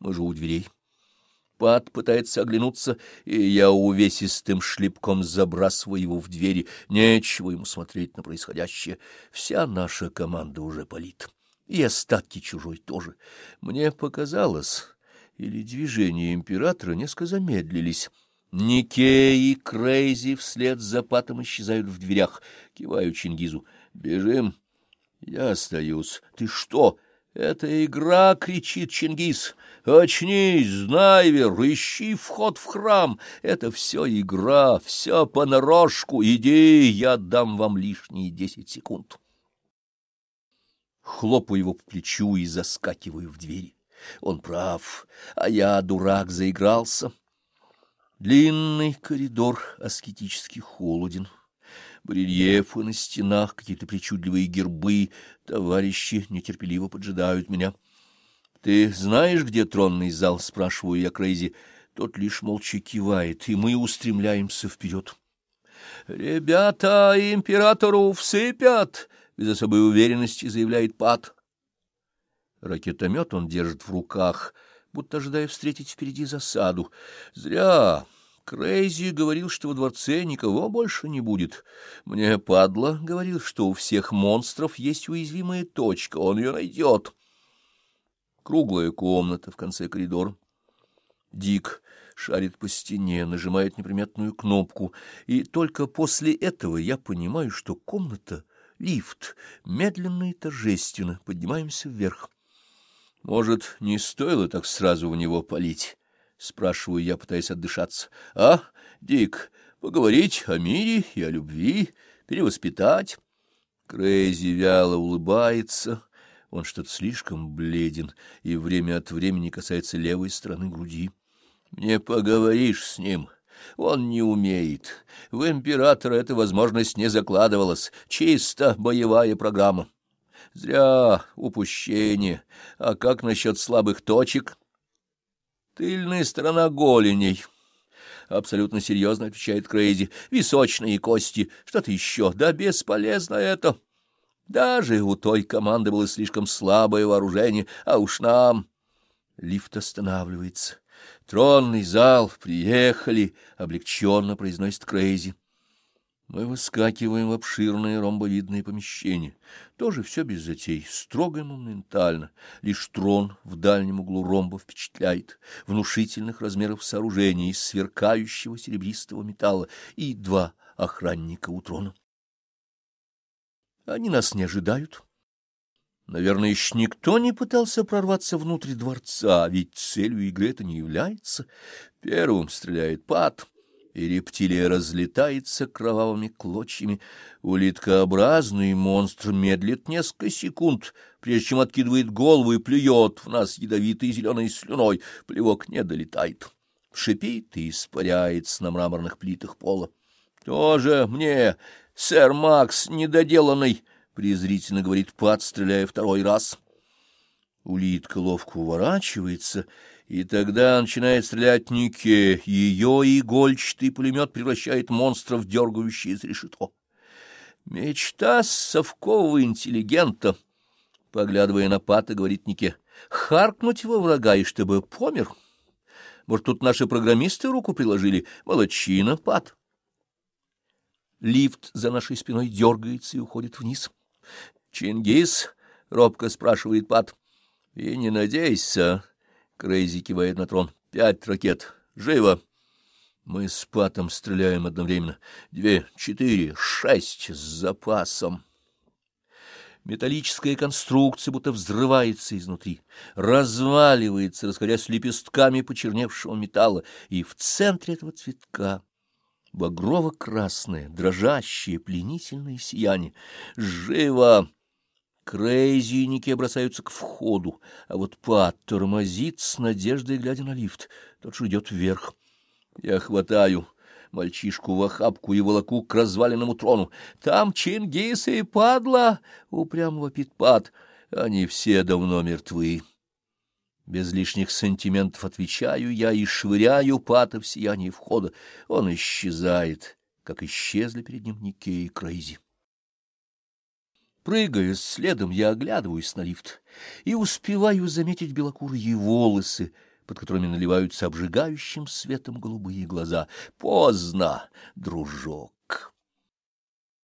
Мы же у дверей. Пат пытается оглянуться, и я увесистым шлепком забрасываю его в двери. Нечего ему смотреть на происходящее. Вся наша команда уже палит. И остатки чужой тоже. Мне показалось, или движения императора несколько замедлились. Нике и Крейзи вслед за Патом исчезают в дверях. Киваю Чингизу. «Бежим». Я остаюсь. «Ты что?» «Это игра!» — кричит Чингис. «Очнись, Знайвер, ищи вход в храм! Это все игра, все понарошку! Иди, я дам вам лишние десять секунд!» Хлопаю его по плечу и заскакиваю в двери. Он прав, а я, дурак, заигрался. Длинный коридор аскетически холоден. Барельефы на стенах, какие-то причудливые гербы. Товарищи нетерпеливо поджидают меня. — Ты знаешь, где тронный зал? — спрашиваю я Крейзи. Тот лишь молча кивает, и мы устремляемся вперед. — Ребята, императору всыпят! — без особой уверенности заявляет Пат. Ракетомет он держит в руках, будто ожидая встретить впереди засаду. Зря. Крейзи говорил, что во дворце никого больше не будет. Мне падла говорил, что у всех монстров есть уязвимая точка, он ее найдет. Круглая комната в конце коридора. Дик шарит по стене, нажимает неприметную кнопку, и только после этого я понимаю, что комната — лифт. Медленно и торжественно поднимаемся вверх. Может, не стоило так сразу в него палить? — спрашиваю я, пытаясь отдышаться. — А, Дик, поговорить о мире и о любви, перевоспитать? Крейзи вяло улыбается. Он что-то слишком бледен и время от времени касается левой стороны груди. — Не поговоришь с ним. Он не умеет. В императора эта возможность не закладывалась. Чисто боевая программа. Зря упущение. А как насчет слабых точек? — Тыльная сторона голеней. Абсолютно серьезно отвечает Крейзи. Височные кости. Что-то еще. Да бесполезно это. Даже у той команды было слишком слабое вооружение, а уж нам... Лифт останавливается. Тронный зал. Приехали. Облегченно произносит Крейзи. Мы выскакиваем в обширное ромбовидное помещение. Тоже все без затей, строго и моментально. Лишь трон в дальнем углу ромба впечатляет. Внушительных размеров сооружения из сверкающего серебристого металла и два охранника у трона. Они нас не ожидают. Наверное, еще никто не пытался прорваться внутрь дворца, ведь целью игры это не является. Первым стреляет Пат — и рептилия разлетается кровавыми клочьями. Улиткообразный монстр медлит несколько секунд, прежде чем откидывает голову и плюет в нас ядовитой зеленой слюной. Плевок не долетает. Шипит и испаряется на мраморных плитах пола. — Тоже мне, сэр Макс, недоделанный, — презрительно говорит Пат, стреляя второй раз. Улитка ловко уворачивается и тогда начинает стрелять Нике. Ее игольчатый пулемет превращает монстра в дергающееся решето. Мечта совкового интеллигента, поглядывая на Пата, говорит Нике, харкнуть его врага, и чтобы помер. Может, тут наши программисты руку приложили? Молодчина, Пат. Лифт за нашей спиной дергается и уходит вниз. «Чингис?» — робко спрашивает Пат. «И не надейся, Крейзи кивает на трон. Пять ракет. Живо! Мы с Патом стреляем одновременно. Две, четыре, шесть с запасом. Металлическая конструкция будто взрывается изнутри, разваливается, расходясь лепестками почерневшего металла, и в центре этого цветка багрово-красное, дрожащее, пленительное сияние. Живо! Крейзи и Ники бросаются к входу, а вот Пат тормозит с надеждой, глядя на лифт. Тот же идет вверх. Я хватаю мальчишку в охапку и волоку к разваленному трону. Там Чингис и падла, — упрямо вопит Пат. Они все давно мертвы. Без лишних сантиментов отвечаю я и швыряю Пата в сияние входа. Он исчезает, как исчезли перед ним Нике и Крейзи. Прыгая следом, я оглядываюсь на лифт и успеваю заметить белокурые волосы, под которыми наливаются обжигающим светом голубые глаза. Поздно, дружок.